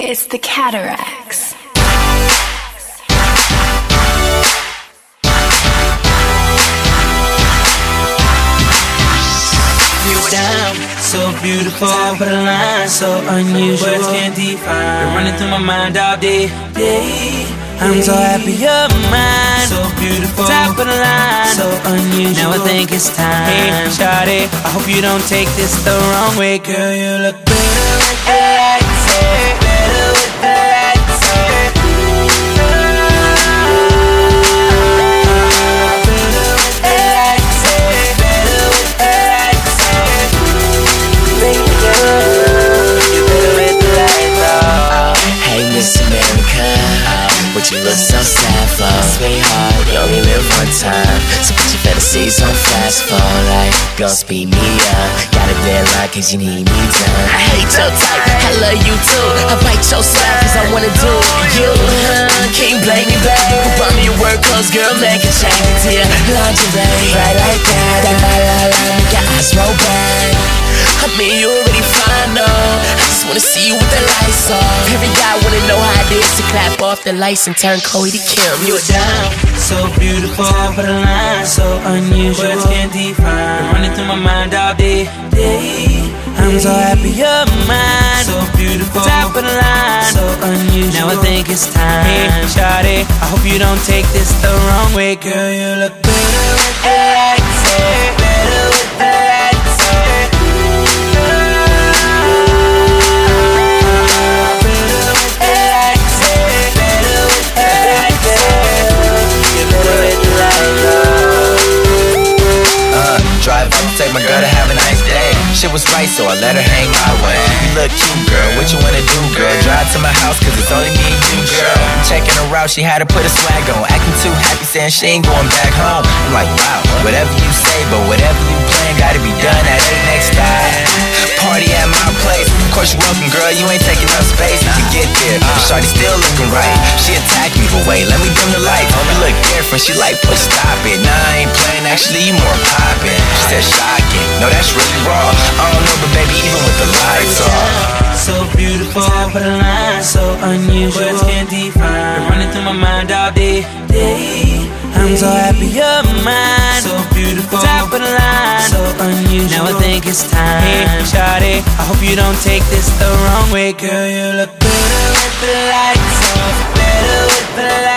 It's the Cataracs. You down, so beautiful, top of the line, so unusual. Words can't define. Been running through my mind all day, day. I'm so happy you're mine. So beautiful, top of the line, so unusual. Now I think it's time. Hey, Shawty, I hope you don't take this the wrong way, girl. You look better with the lights look so sad for? Sweetheart, you only live one time, so put your fantasies on fast forward. Gon' speed me up. Got a deadline cause you need me done. I hate your type, I love you too. I bite your side cause I wanna do you. Huh? Can't blame me, babe. Buy me your work clothes, girl, make a change into your lingerie. Right like that, that Every guy wanna know how it is to clap off the lights and turn Chloe to Kim. You You're down, so beautiful, top of the line, so unusual. Words can't define. Been running through my mind all day, day. I'm so happy you're mine. So beautiful, top of the line, so unusual. Now I think it's time. Hey, Shawty, I hope you don't take this the wrong way, girl. You look better take my girl to have a nice day. Shit was right, so I let her hang my way. You look cute, girl. What you wanna do, girl? Drive to my house, cause it's only me and you, girl. Checking her out, she had to put a swag on. Acting too happy, saying she ain't going back home. I'm like, wow, whatever you say, but whatever you plan, gotta be done at the next stop. Party at my place. Of course, you're welcome, girl. You ain't taking up space to get there. Shawty still looking right. She attacked look different. She like, push, stop it. Nah, I ain't playing. Actually, you more poppin'. She said, shocking. No, that's really raw. I don't know, but baby, even with the lights off. So beautiful, top of the line, so unusual. Words can't define. Been running through my mind all day, day. I'm so happy you're mine. So beautiful, top of the line, so unusual. Now I think it's time. Hey, Shawty, I hope you don't take this the wrong way, girl. You look better with the lights off, better with the lights